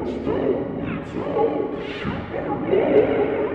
Monster, it's told, shoot.